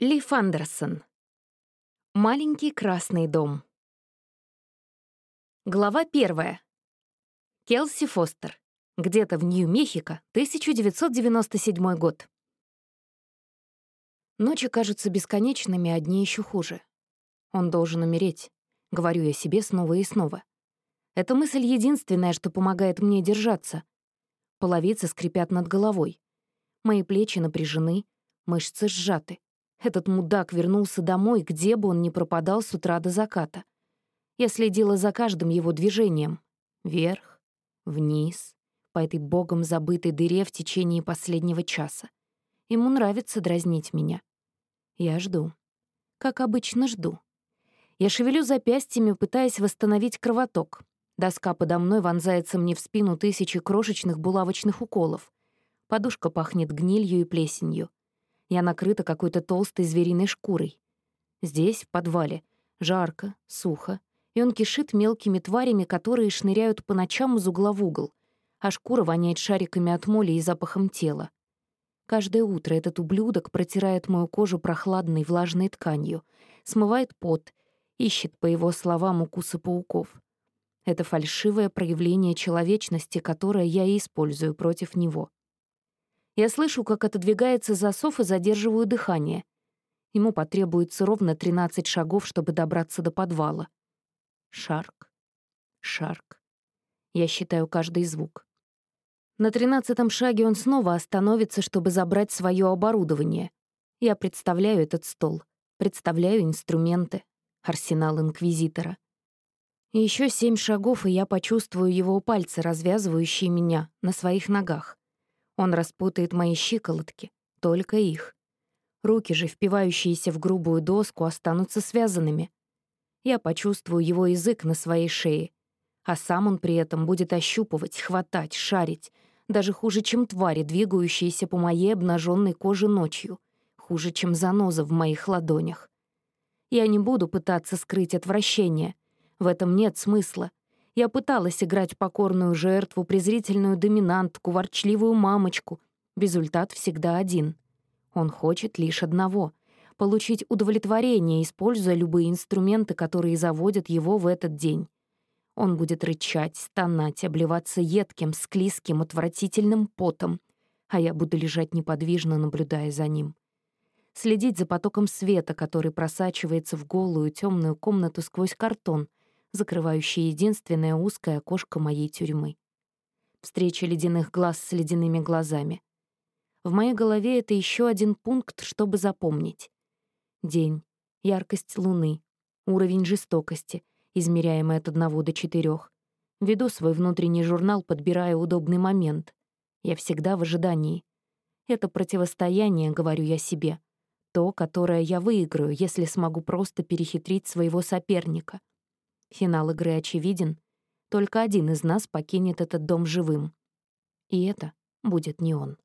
Лив Андерсон. Маленький красный дом. Глава первая. Келси Фостер. Где-то в Нью-Мехико, 1997 год. Ночи кажутся бесконечными, а дни еще хуже. Он должен умереть. Говорю я себе снова и снова. Эта мысль единственная, что помогает мне держаться. Половицы скрипят над головой. Мои плечи напряжены, мышцы сжаты. Этот мудак вернулся домой, где бы он ни пропадал с утра до заката. Я следила за каждым его движением. Вверх, вниз, по этой богом забытой дыре в течение последнего часа. Ему нравится дразнить меня. Я жду. Как обычно, жду. Я шевелю запястьями, пытаясь восстановить кровоток. Доска подо мной вонзается мне в спину тысячи крошечных булавочных уколов. Подушка пахнет гнилью и плесенью. Я накрыта какой-то толстой звериной шкурой. Здесь, в подвале, жарко, сухо, и он кишит мелкими тварями, которые шныряют по ночам из угла в угол, а шкура воняет шариками от моли и запахом тела. Каждое утро этот ублюдок протирает мою кожу прохладной влажной тканью, смывает пот, ищет, по его словам, укусы пауков. Это фальшивое проявление человечности, которое я и использую против него. Я слышу, как отодвигается засов и задерживаю дыхание. Ему потребуется ровно 13 шагов, чтобы добраться до подвала. Шарк. Шарк. Я считаю каждый звук. На тринадцатом шаге он снова остановится, чтобы забрать свое оборудование. Я представляю этот стол, представляю инструменты, арсенал Инквизитора. Еще семь шагов, и я почувствую его пальцы, развязывающие меня на своих ногах. Он распутает мои щиколотки, только их. Руки же, впивающиеся в грубую доску, останутся связанными. Я почувствую его язык на своей шее, а сам он при этом будет ощупывать, хватать, шарить, даже хуже, чем твари, двигающиеся по моей обнаженной коже ночью, хуже, чем заноза в моих ладонях. Я не буду пытаться скрыть отвращение. В этом нет смысла. Я пыталась играть покорную жертву, презрительную доминантку, ворчливую мамочку. Результат всегда один. Он хочет лишь одного — получить удовлетворение, используя любые инструменты, которые заводят его в этот день. Он будет рычать, стонать, обливаться едким, склизким, отвратительным потом, а я буду лежать неподвижно, наблюдая за ним. Следить за потоком света, который просачивается в голую темную комнату сквозь картон — закрывающий единственное узкое окошко моей тюрьмы. Встреча ледяных глаз с ледяными глазами. В моей голове это еще один пункт, чтобы запомнить. День, яркость луны, уровень жестокости, измеряемый от одного до четырех. Веду свой внутренний журнал, подбирая удобный момент. Я всегда в ожидании. Это противостояние, говорю я себе. То, которое я выиграю, если смогу просто перехитрить своего соперника — Финал игры очевиден. Только один из нас покинет этот дом живым. И это будет не он.